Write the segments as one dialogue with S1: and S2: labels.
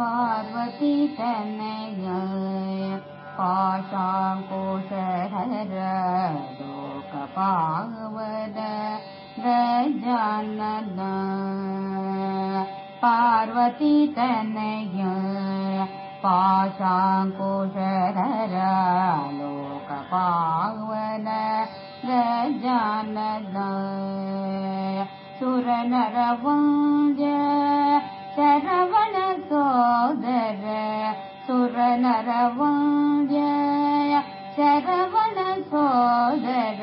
S1: पार्वती तनय पाशाङ्कुशहर लोकपावद गजानन पार्वती तनय पाशाङ्कुशहर लोकपावन गजानन सुरनरवाज शरवण सोदर सुरनरवाज शरवण सोदर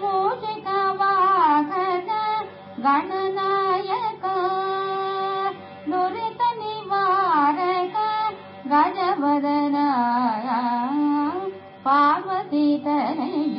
S1: मूषिकवाहन गणनायक दुरित निवारक गजवदन पार्वती तनय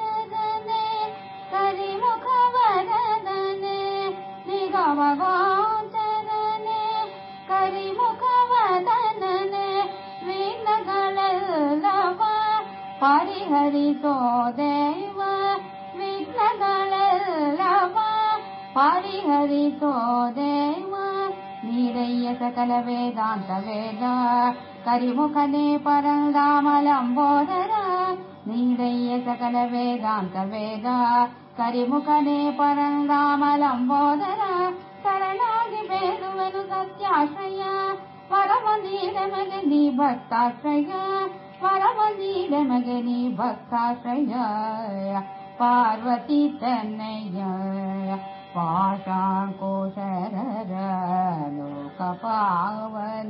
S1: ನಿಗಮಗೋಚರನೆ ಕರಿಮುಖವದನನೆ ವಿಘ್ನಗಳೆಲ್ಲವ ಪರಿಹರಿಸೋ ದೇವ ವಿಘ್ನಗಳೆಲ್ಲವ ಪರಿಹರಿಸೋ ದೇವ ನೀರಯ್ಯ ಸಕಲ ವೇದಾಂತ ವೇದ ಕರಿಮುಖನೇ ಪರಂದಾಮಲಂಬೋದರ ನೀರಯ್ಯ ಸಕಲ ವೇದಾಂತ ವೇದ ಕರಿಮುಖನೇ ಪರಂದಾಮಲಂಬೋದರ ಶರಣಾಗಿ ಬೇಡುವನು ಸತ್ಯಾಶ್ರಯ ವರವ ನೀಡ ಮಗ ನೀ ಭಕ್ತಾಶ್ರಯ ವರವ ನೀಡ ಮಗ ನೀ ಭಕ್ತಾಶ್ರಯ ಪಾರ್ವತಿ ತನ್ನಯ್ಯ ಪಾಶಾಂಕೋಶರ ಲೋಕಪಾವನ ಗಜಾನನ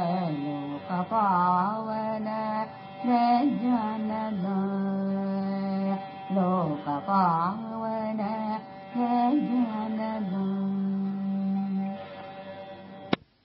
S1: लोकपावन जनद लोकपाव